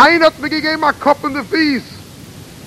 Einer hat mir gegeben, a Kopf in the Fies.